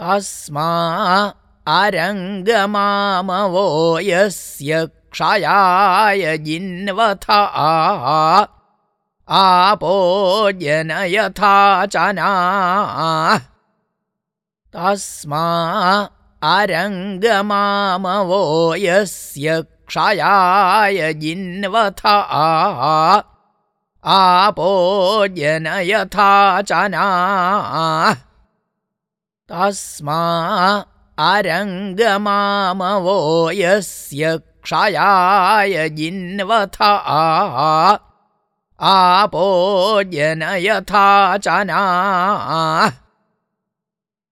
तस्मा अरङ्गमामवो यस्य क्षयाय जिन्वथा आपो जनयथा च ना तस्मा अरङ्गमामवो यस्य क्षयाय जिन्वथा आपो जनयथा च तस्मा अरङ्गमामवो यस्य क्षयाय जिन्वथा आपो जनयथा च ना